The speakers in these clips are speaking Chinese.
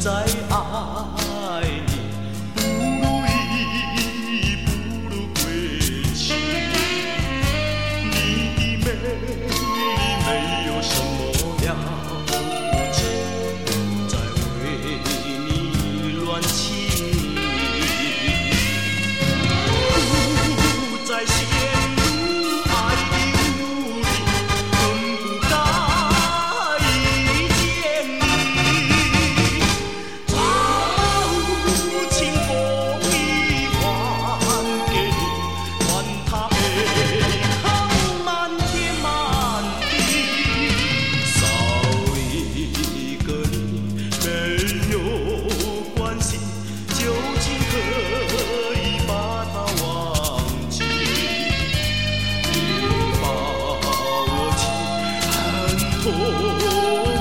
在啊。う。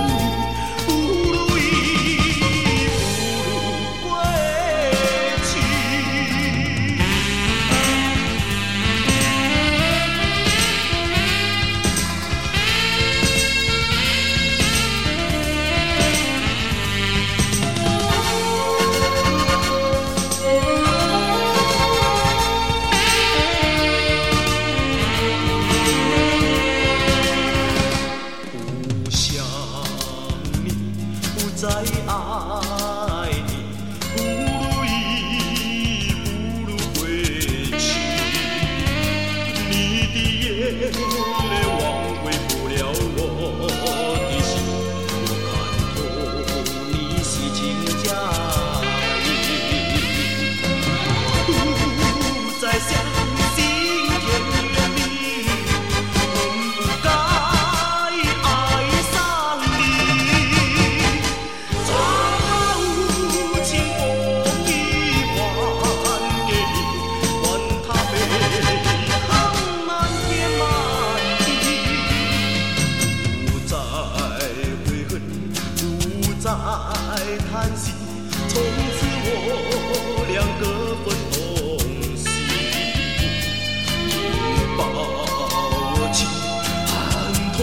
you. 再叹息，从此我俩各分东西。你抱我泣，寒痛。